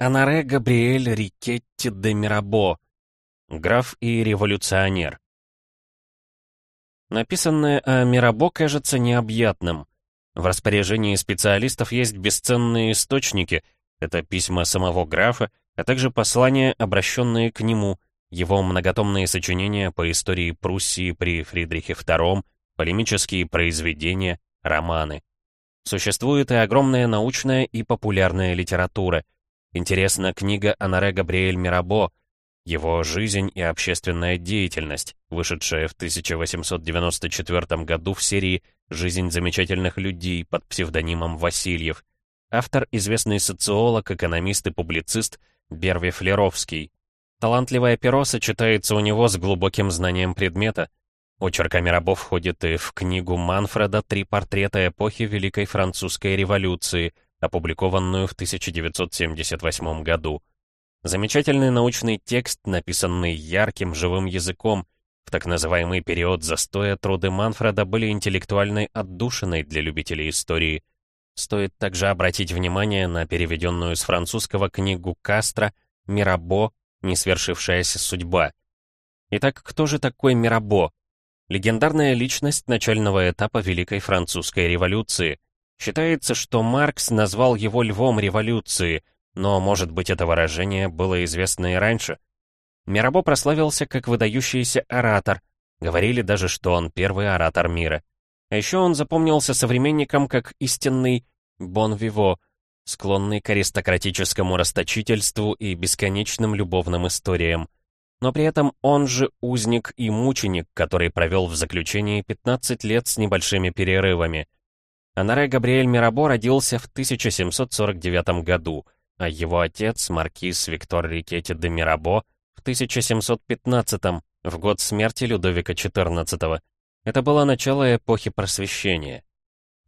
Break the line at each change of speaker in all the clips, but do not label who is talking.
Анаре Габриэль Рикетти де Мирабо, граф и революционер. Написанное о Мирабо кажется необъятным. В распоряжении специалистов есть бесценные источники, это письма самого графа, а также послания, обращенные к нему, его многотомные сочинения по истории Пруссии при Фридрихе II, полемические произведения, романы. Существует и огромная научная и популярная литература. Интересна книга Анаре Габриэль Мирабо, его жизнь и общественная деятельность, вышедшая в 1894 году в серии «Жизнь замечательных людей» под псевдонимом Васильев. Автор — известный социолог, экономист и публицист Берви Флеровский. Талантливое перо сочетается у него с глубоким знанием предмета. Очерк о Мирабо входит и в книгу Манфреда «Три портрета эпохи Великой Французской революции», опубликованную в 1978 году. Замечательный научный текст, написанный ярким, живым языком. В так называемый период застоя труды Манфреда были интеллектуальной отдушиной для любителей истории. Стоит также обратить внимание на переведенную с французского книгу Кастро «Мирабо. Несвершившаяся судьба». Итак, кто же такой Мирабо? Легендарная личность начального этапа Великой Французской революции. Считается, что Маркс назвал его львом революции — но, может быть, это выражение было известно и раньше. Мирабо прославился как выдающийся оратор, говорили даже, что он первый оратор мира. А еще он запомнился современникам как истинный бон-виво, склонный к аристократическому расточительству и бесконечным любовным историям. Но при этом он же узник и мученик, который провел в заключении 15 лет с небольшими перерывами. Анаре Габриэль Мирабо родился в 1749 году — а его отец, маркиз Виктор Рикетти де Мирабо, в 1715 в год смерти Людовика XIV. Это было начало эпохи Просвещения.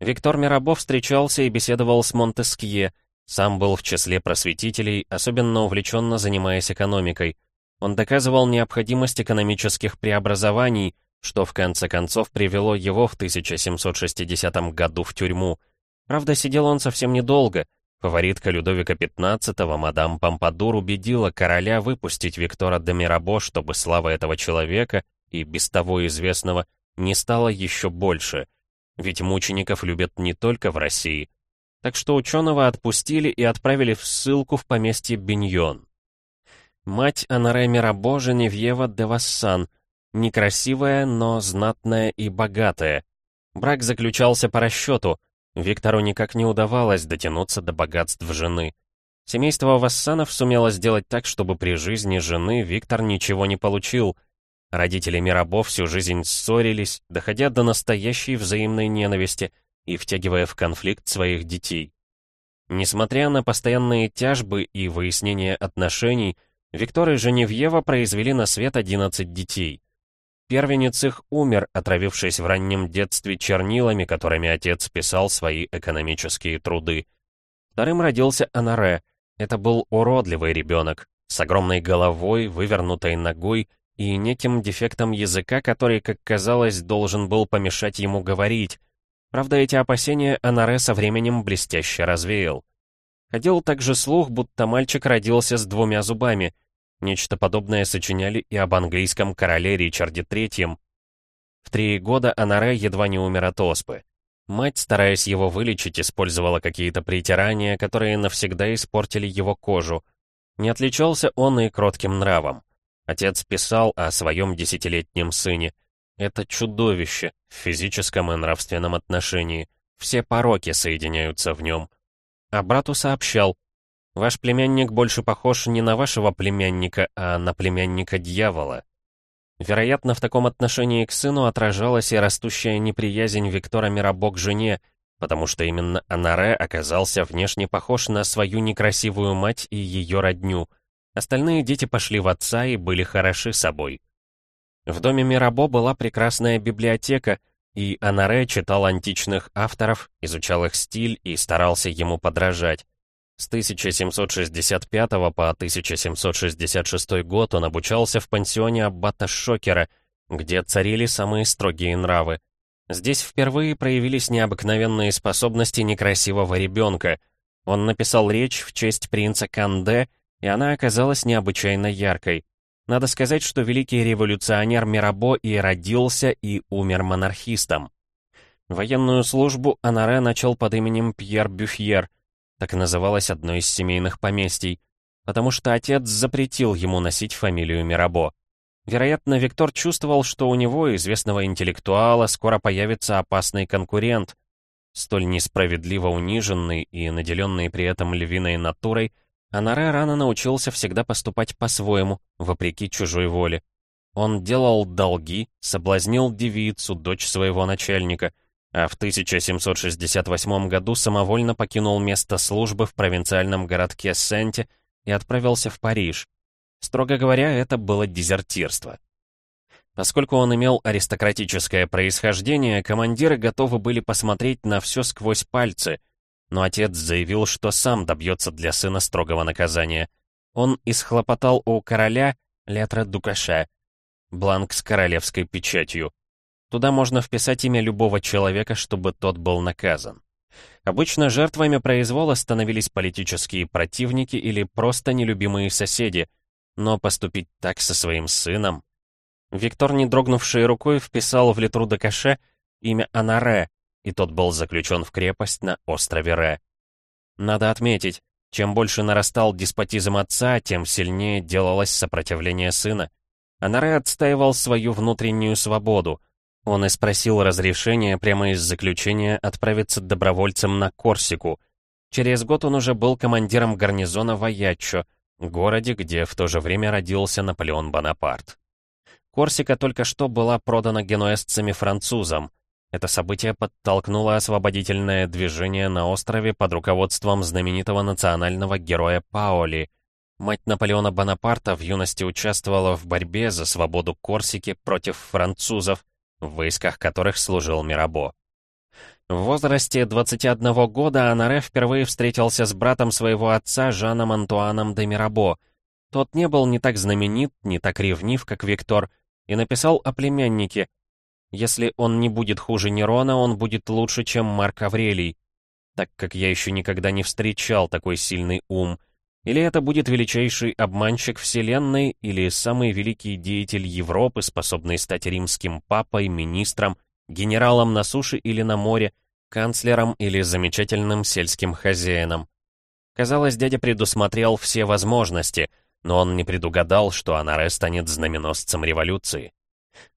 Виктор Мирабо встречался и беседовал с Монтескье, сам был в числе просветителей, особенно увлеченно занимаясь экономикой. Он доказывал необходимость экономических преобразований, что в конце концов привело его в 1760 году в тюрьму. Правда, сидел он совсем недолго — Фаворитка Людовика XV, мадам Помпадур, убедила короля выпустить Виктора де Мирабо, чтобы слава этого человека, и без того известного, не стала еще больше. Ведь мучеников любят не только в России. Так что ученого отпустили и отправили в ссылку в поместье Биньон. Мать Анаре Мирабо Женевьева де Вассан, некрасивая, но знатная и богатая. Брак заключался по расчету — Виктору никак не удавалось дотянуться до богатств жены. Семейство Вассанов сумело сделать так, чтобы при жизни жены Виктор ничего не получил. Родители Мирабо всю жизнь ссорились, доходя до настоящей взаимной ненависти и втягивая в конфликт своих детей. Несмотря на постоянные тяжбы и выяснение отношений, Виктор и Женевьева произвели на свет 11 детей. Первенец их умер, отравившись в раннем детстве чернилами, которыми отец писал свои экономические труды. Вторым родился Анаре. Это был уродливый ребенок, с огромной головой, вывернутой ногой и неким дефектом языка, который, как казалось, должен был помешать ему говорить. Правда, эти опасения Анаре со временем блестяще развеял. Ходил также слух, будто мальчик родился с двумя зубами — Нечто подобное сочиняли и об английском короле Ричарде III. В три года Анаре едва не умер от оспы. Мать, стараясь его вылечить, использовала какие-то притирания, которые навсегда испортили его кожу. Не отличался он и кротким нравом. Отец писал о своем десятилетнем сыне. Это чудовище в физическом и нравственном отношении. Все пороки соединяются в нем. А брату сообщал, Ваш племянник больше похож не на вашего племянника, а на племянника дьявола. Вероятно, в таком отношении к сыну отражалась и растущая неприязнь Виктора Мирабо к жене, потому что именно Анаре оказался внешне похож на свою некрасивую мать и ее родню. Остальные дети пошли в отца и были хороши собой. В доме Мирабо была прекрасная библиотека, и Анаре читал античных авторов, изучал их стиль и старался ему подражать. С 1765 по 1766 год он обучался в пансионе аббата Шокера, где царили самые строгие нравы. Здесь впервые проявились необыкновенные способности некрасивого ребенка. Он написал речь в честь принца Канде, и она оказалась необычайно яркой. Надо сказать, что великий революционер Мирабо и родился, и умер монархистом. Военную службу Анаре начал под именем Пьер Бюфьер, так называлось одно из семейных поместий, потому что отец запретил ему носить фамилию Мирабо. Вероятно, Виктор чувствовал, что у него, известного интеллектуала, скоро появится опасный конкурент, столь несправедливо униженный и наделенный при этом львиной натурой, Анаре рано научился всегда поступать по-своему, вопреки чужой воле. Он делал долги, соблазнил девицу, дочь своего начальника, а в 1768 году самовольно покинул место службы в провинциальном городке Сенте и отправился в Париж. Строго говоря, это было дезертирство. Поскольку он имел аристократическое происхождение, командиры готовы были посмотреть на все сквозь пальцы — но отец заявил, что сам добьется для сына строгого наказания. Он исхлопотал у короля летра Дукаша, бланк с королевской печатью. Туда можно вписать имя любого человека, чтобы тот был наказан. Обычно жертвами произвола становились политические противники или просто нелюбимые соседи, но поступить так со своим сыном... Виктор, не дрогнувшей рукой, вписал в литру Дакаше имя Анаре, и тот был заключен в крепость на острове Ре. Надо отметить, чем больше нарастал деспотизм отца, тем сильнее делалось сопротивление сына. Анаре отстаивал свою внутреннюю свободу. Он и спросил разрешения прямо из заключения отправиться добровольцем на Корсику. Через год он уже был командиром гарнизона в Аяччо, городе, где в то же время родился Наполеон Бонапарт. Корсика только что была продана генуэзцами французам. Это событие подтолкнуло освободительное движение на острове под руководством знаменитого национального героя Паоли. Мать Наполеона Бонапарта в юности участвовала в борьбе за свободу Корсики против французов, в войсках которых служил Мирабо. В возрасте 21 года Анаре впервые встретился с братом своего отца Жаном Антуаном де Мирабо. Тот не был не так знаменит, не так ревнив, как Виктор, и написал о племяннике — если он не будет хуже Нерона, он будет лучше, чем Марк Аврелий, так как я еще никогда не встречал такой сильный ум. Или это будет величайший обманщик Вселенной, или самый великий деятель Европы, способный стать римским папой, министром, генералом на суше или на море, канцлером или замечательным сельским хозяином. Казалось, дядя предусмотрел все возможности, но он не предугадал, что Анаре станет знаменосцем революции.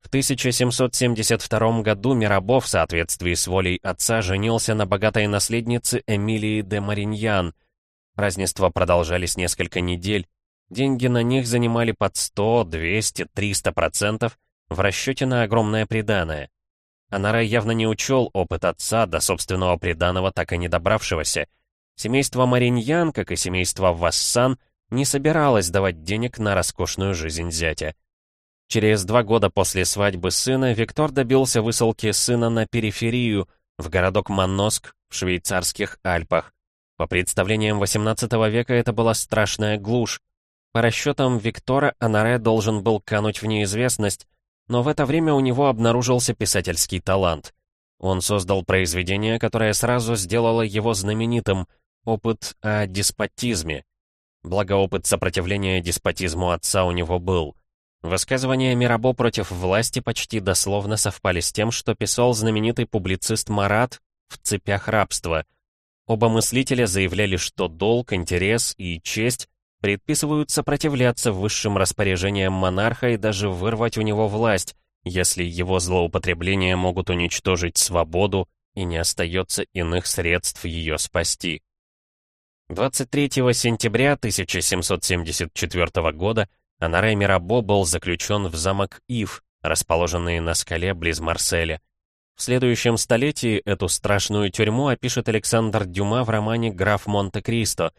В 1772 году Мирабо в соответствии с волей отца женился на богатой наследнице Эмилии де Мариньян. Празднества продолжались несколько недель. Деньги на них занимали под 100, 200, 300 процентов в расчете на огромное приданое. Анара явно не учел опыт отца до собственного приданого, так и не добравшегося. Семейство Мариньян, как и семейство Вассан, не собиралось давать денег на роскошную жизнь зятя. Через два года после свадьбы сына Виктор добился высылки сына на периферию, в городок Манноск в швейцарских Альпах. По представлениям XVIII века это была страшная глушь. По расчетам Виктора, Анаре должен был кануть в неизвестность, но в это время у него обнаружился писательский талант. Он создал произведение, которое сразу сделало его знаменитым — опыт о деспотизме. Благо опыт сопротивления деспотизму отца у него был — Высказывания Мирабо против власти почти дословно совпали с тем, что писал знаменитый публицист Марат в «Цепях рабства». Оба мыслителя заявляли, что долг, интерес и честь предписывают сопротивляться высшим распоряжениям монарха и даже вырвать у него власть, если его злоупотребления могут уничтожить свободу и не остается иных средств ее спасти. 23 сентября 1774 года Анаре Мирабо был заключен в замок Ив, расположенный на скале близ Марселя. В следующем столетии эту страшную тюрьму опишет Александр Дюма в романе «Граф Монте-Кристо».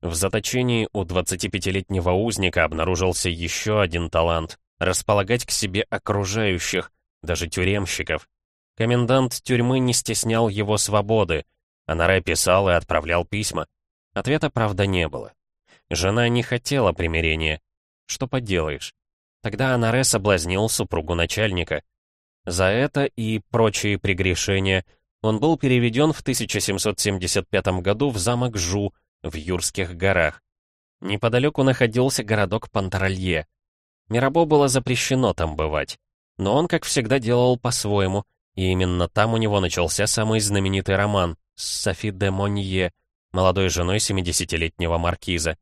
В заточении у 25-летнего узника обнаружился еще один талант — располагать к себе окружающих, даже тюремщиков. Комендант тюрьмы не стеснял его свободы. Анаре писал и отправлял письма. Ответа, правда, не было. Жена не хотела примирения, что поделаешь? Тогда Анаре соблазнил супругу начальника. За это и прочие прегрешения Он был переведен в 1775 году в замок Жу в Юрских горах. Неподалеку находился городок Пантаралье. Мирабо было запрещено там бывать. Но он, как всегда, делал по-своему, и именно там у него начался самый знаменитый роман с Софи де Монье, молодой женой 70-летнего маркиза.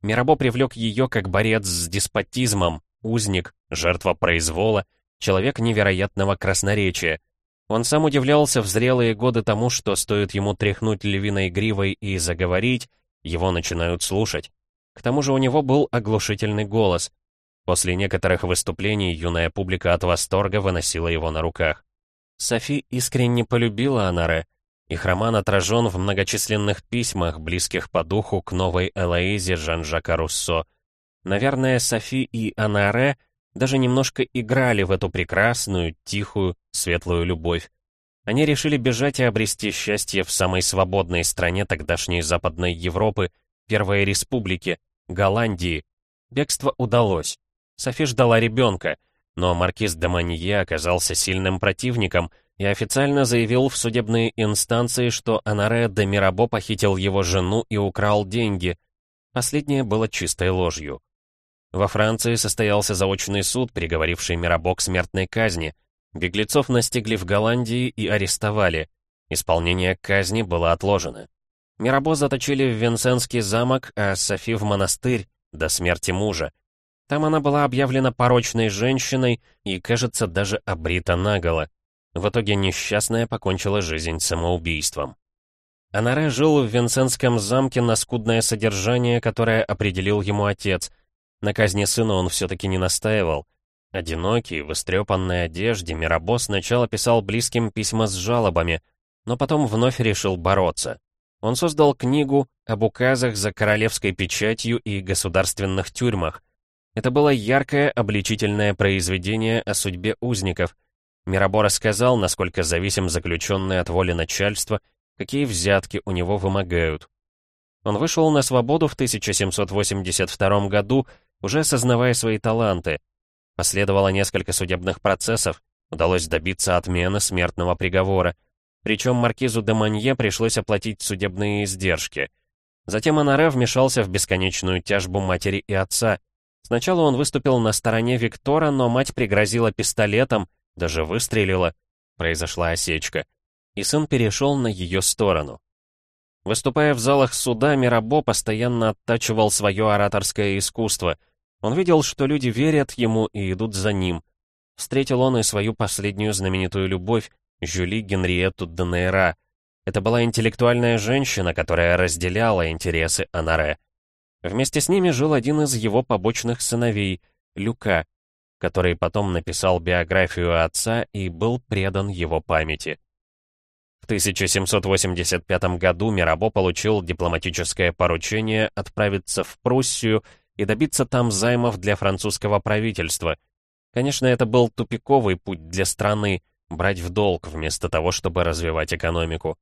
Мирабо привлек ее как борец с деспотизмом, узник, жертва произвола, человек невероятного красноречия. Он сам удивлялся в зрелые годы тому, что стоит ему тряхнуть львиной гривой и заговорить, его начинают слушать. К тому же у него был оглушительный голос. После некоторых выступлений юная публика от восторга выносила его на руках. Софи искренне полюбила Анаре, их роман отражен в многочисленных письмах, близких по духу к новой Элоизе Жан-Жака Руссо. Наверное, Софи и Анаре даже немножко играли в эту прекрасную, тихую, светлую любовь. Они решили бежать и обрести счастье в самой свободной стране тогдашней Западной Европы, Первой Республики, Голландии. Бегство удалось. Софи ждала ребенка, но маркиз де Манье оказался сильным противником — и официально заявил в судебные инстанции, что Анаре де Мирабо похитил его жену и украл деньги. Последнее было чистой ложью. Во Франции состоялся заочный суд, приговоривший Мирабо к смертной казни. Беглецов настигли в Голландии и арестовали. Исполнение казни было отложено. Мирабо заточили в Винсенский замок, а Софи в монастырь до смерти мужа. Там она была объявлена порочной женщиной и, кажется, даже обрита наголо. В итоге несчастная покончила жизнь самоубийством. Анаре жил в Винсентском замке на скудное содержание, которое определил ему отец. На казни сына он все-таки не настаивал. Одинокий, в истрепанной одежде, Мирабо сначала писал близким письма с жалобами, но потом вновь решил бороться. Он создал книгу об указах за королевской печатью и государственных тюрьмах. Это было яркое обличительное произведение о судьбе узников, Мирабо рассказал, насколько зависим заключенный от воли начальства, какие взятки у него вымогают. Он вышел на свободу в 1782 году, уже осознавая свои таланты. Последовало несколько судебных процессов, удалось добиться отмены смертного приговора. Причем маркизу де Манье пришлось оплатить судебные издержки. Затем Анаре вмешался в бесконечную тяжбу матери и отца. Сначала он выступил на стороне Виктора, но мать пригрозила пистолетом, даже выстрелила, произошла осечка, и сын перешел на ее сторону. Выступая в залах суда, Мирабо постоянно оттачивал свое ораторское искусство. Он видел, что люди верят ему и идут за ним. Встретил он и свою последнюю знаменитую любовь, Жюли Генриетту Денейра. Это была интеллектуальная женщина, которая разделяла интересы Анаре. Вместе с ними жил один из его побочных сыновей, Люка, который потом написал биографию отца и был предан его памяти. В 1785 году Мирабо получил дипломатическое поручение отправиться в Пруссию и добиться там займов для французского правительства. Конечно, это был тупиковый путь для страны, брать в долг вместо того, чтобы развивать экономику.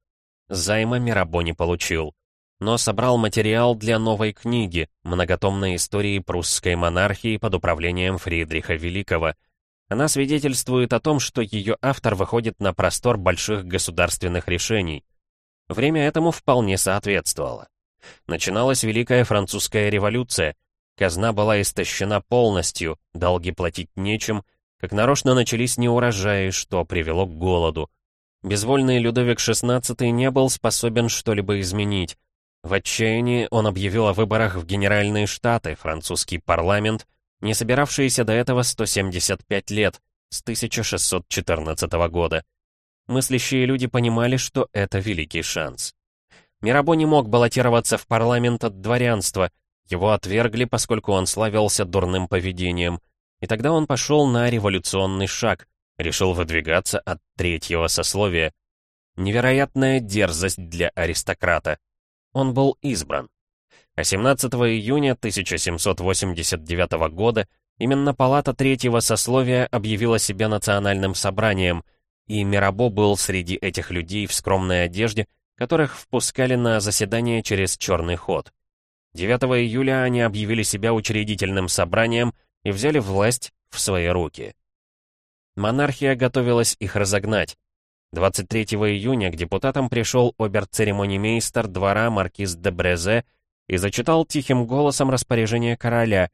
Займа Мирабо не получил но собрал материал для новой книги, многотомной истории прусской монархии под управлением Фридриха Великого. Она свидетельствует о том, что ее автор выходит на простор больших государственных решений. Время этому вполне соответствовало. Начиналась Великая Французская революция, казна была истощена полностью, долги платить нечем, как нарочно начались неурожаи, что привело к голоду. Безвольный Людовик XVI не был способен что-либо изменить, в отчаянии он объявил о выборах в Генеральные Штаты, французский парламент, не собиравшийся до этого 175 лет, с 1614 года. Мыслящие люди понимали, что это великий шанс. Мирабо не мог баллотироваться в парламент от дворянства, его отвергли, поскольку он славился дурным поведением, и тогда он пошел на революционный шаг, решил выдвигаться от третьего сословия. Невероятная дерзость для аристократа он был избран. А 17 июня 1789 года именно палата третьего сословия объявила себя национальным собранием, и Мирабо был среди этих людей в скромной одежде, которых впускали на заседание через черный ход. 9 июля они объявили себя учредительным собранием и взяли власть в свои руки. Монархия готовилась их разогнать. 23 июня к депутатам пришел обер-церемонимейстер двора маркиз де Брезе и зачитал тихим голосом распоряжение короля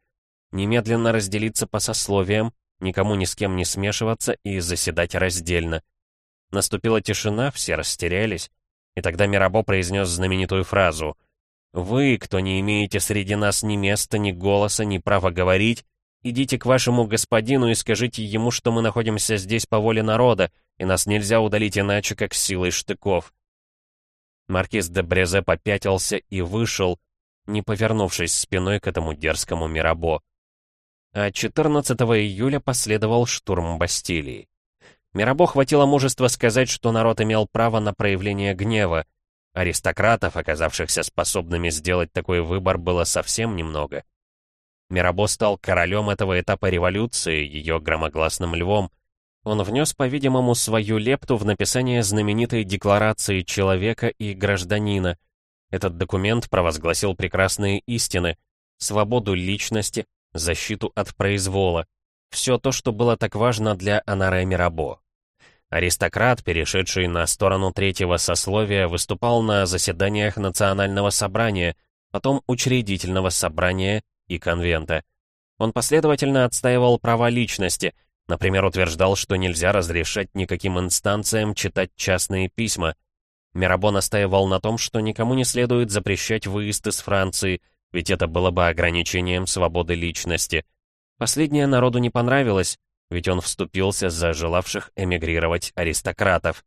немедленно разделиться по сословиям, никому ни с кем не смешиваться и заседать раздельно. Наступила тишина, все растерялись, и тогда Мирабо произнес знаменитую фразу «Вы, кто не имеете среди нас ни места, ни голоса, ни права говорить, идите к вашему господину и скажите ему, что мы находимся здесь по воле народа, и нас нельзя удалить иначе, как силой штыков». Маркиз де Брезе попятился и вышел, не повернувшись спиной к этому дерзкому Мирабо. А 14 июля последовал штурм Бастилии. Мирабо хватило мужества сказать, что народ имел право на проявление гнева. Аристократов, оказавшихся способными сделать такой выбор, было совсем немного. Мирабо стал королем этого этапа революции, ее громогласным львом. Он внес, по-видимому, свою лепту в написание знаменитой декларации человека и гражданина. Этот документ провозгласил прекрасные истины, свободу личности, защиту от произвола. Все то, что было так важно для Анаре Мирабо. Аристократ, перешедший на сторону третьего сословия, выступал на заседаниях национального собрания, потом учредительного собрания и конвента. Он последовательно отстаивал права личности, например, утверждал, что нельзя разрешать никаким инстанциям читать частные письма. Мирабо настаивал на том, что никому не следует запрещать выезд из Франции, ведь это было бы ограничением свободы личности. Последнее народу не понравилось, ведь он вступился за желавших эмигрировать аристократов.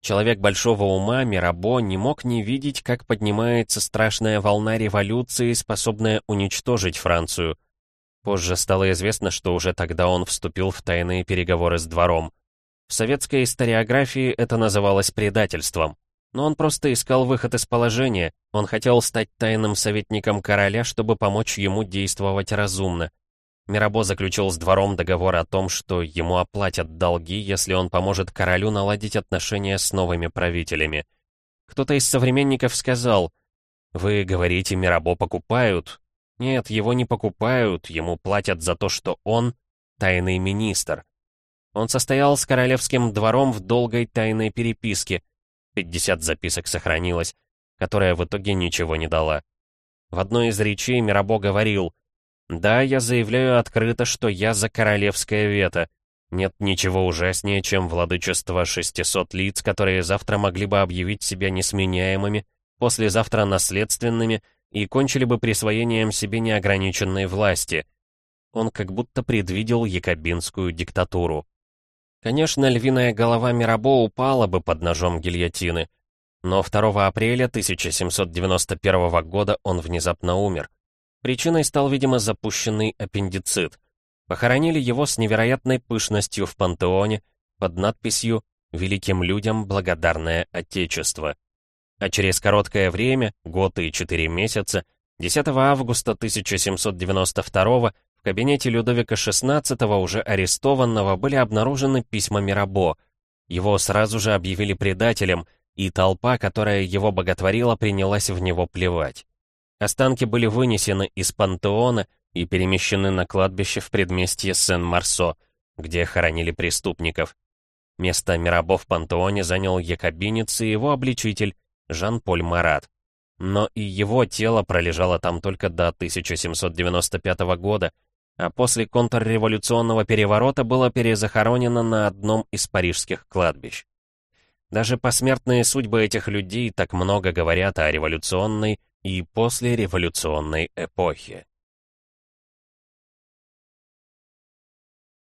Человек большого ума, Мирабо, не мог не видеть, как поднимается страшная волна революции, способная уничтожить Францию. Позже стало известно, что уже тогда он вступил в тайные переговоры с двором. В советской историографии это называлось предательством. Но он просто искал выход из положения, он хотел стать тайным советником короля, чтобы помочь ему действовать разумно. Мирабо заключил с двором договор о том, что ему оплатят долги, если он поможет королю наладить отношения с новыми правителями. Кто-то из современников сказал, «Вы говорите, Мирабо покупают?» Нет, его не покупают, ему платят за то, что он — тайный министр. Он состоял с королевским двором в долгой тайной переписке. 50 записок сохранилось, которая в итоге ничего не дала. В одной из речей Мирабо говорил — да, я заявляю открыто, что я за королевское вето. Нет ничего ужаснее, чем владычество 600 лиц, которые завтра могли бы объявить себя несменяемыми, послезавтра наследственными и кончили бы присвоением себе неограниченной власти. Он как будто предвидел якобинскую диктатуру. Конечно, львиная голова Мирабо упала бы под ножом гильотины, но 2 апреля 1791 года он внезапно умер. Причиной стал, видимо, запущенный аппендицит. Похоронили его с невероятной пышностью в пантеоне под надписью «Великим людям благодарное Отечество». А через короткое время, год и четыре месяца, 10 августа 1792 в кабинете Людовика XVI, уже арестованного, были обнаружены письма Мирабо. Его сразу же объявили предателем, и толпа, которая его боготворила, принялась в него плевать. Останки были вынесены из пантеона и перемещены на кладбище в предместье Сен-Марсо, где хоронили преступников. Место Мирабо в пантеоне занял якобинец и его обличитель Жан-Поль Марат. Но и его тело пролежало там только до 1795 года, а после контрреволюционного переворота было перезахоронено на одном из парижских кладбищ. Даже посмертные судьбы этих людей так много говорят о революционной и послереволюционной эпохи.